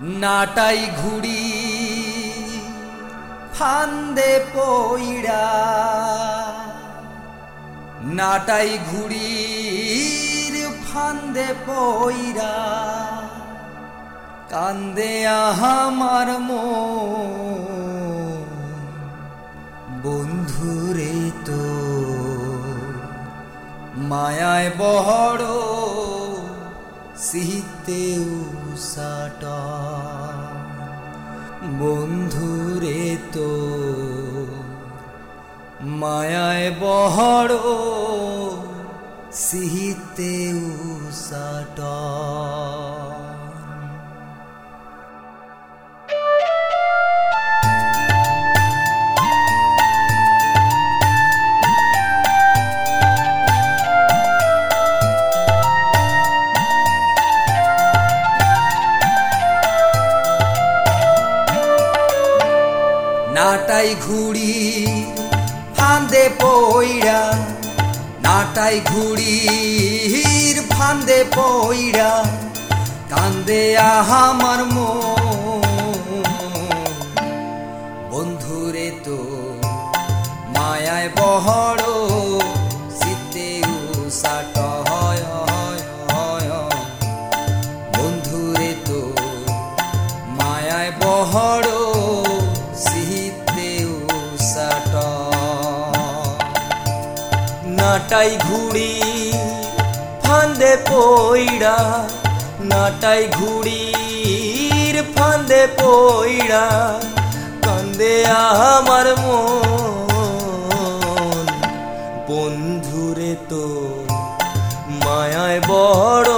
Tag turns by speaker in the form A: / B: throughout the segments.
A: নাটাই ঘুড়ি, ফান্দে পইড়া। নাটাই ঘুড়ির ফান্দে পইরা কান্দে আহামার মন, বন্ধুরে তো মায়ায় বহড় সিহিতে সাট। বন্ধুরে তো মায়ায় বহড় সিহিতে উসাট নাটাই ঘুড়ি ফান্দে পইড়া নাটাই ঘুড়ির ফান্দে পইড়া কান্দে আহামার বন্ধুরে তো মায়ায় বহড়
B: নাটাই ঘুড়ি ফান্দে পইড়া, নাটাই ঘুড়ির ফান্দে পইড়া, কান্দে আমার মন। বন্ধুরে তো মায়ায় বড়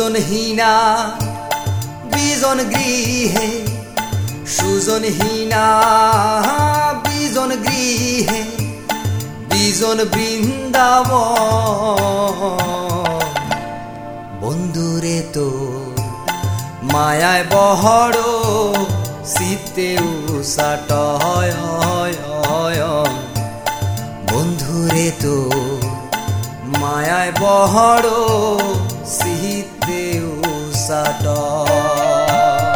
A: সুজনহীনা, বিজন গৃহে, সুজনহীনা, বিজন গৃহে, বিজন বৃন্দাব বন্ধুরে তো মায়ায় বহড় শীতে উষাট হয় বন্ধুরে তো মায়ায় বহড় সিহিতে উষাট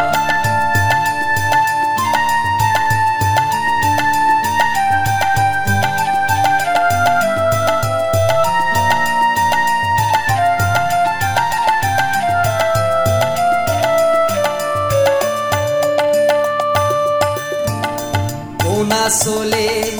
A: কোনা সোলে সীতারা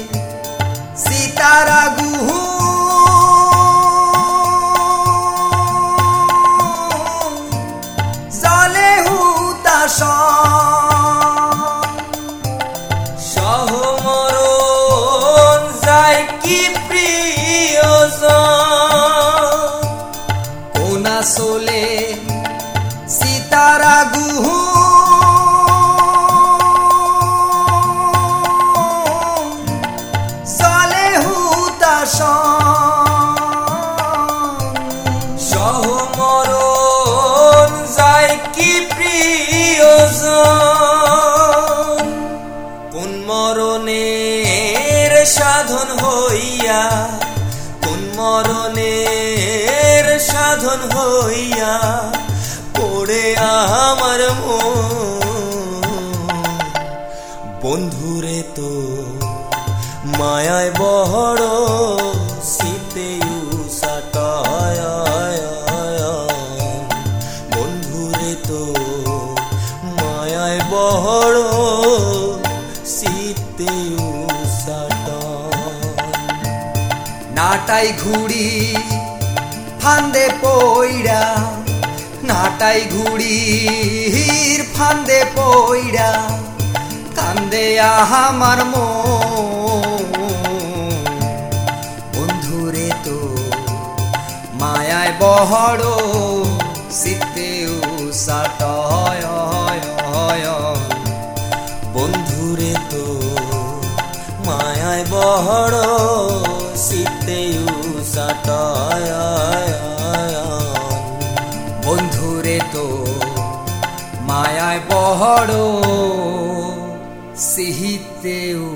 B: মরণের সাধন হইয়া, কোন মরণের সাধন হইয়া পড়ে আমার বন্ধুরে তো মায়ায় বহড় শীতে বন্ধুরে তো মায়ায় বহড়
A: নাটাই ঘুড়ি, ফান্দে পইড়া, নাটাই ঘুড়ির ফান্দে পইড়া, কান্দে আমার মন। বন্ধুরে তো মায়ায় বহড় শীতেও সাটয়
B: বন্ধুরে তো মায়ায় বহড়
A: বন্ধুরে তো মায়ায় বহড় সিহিতেও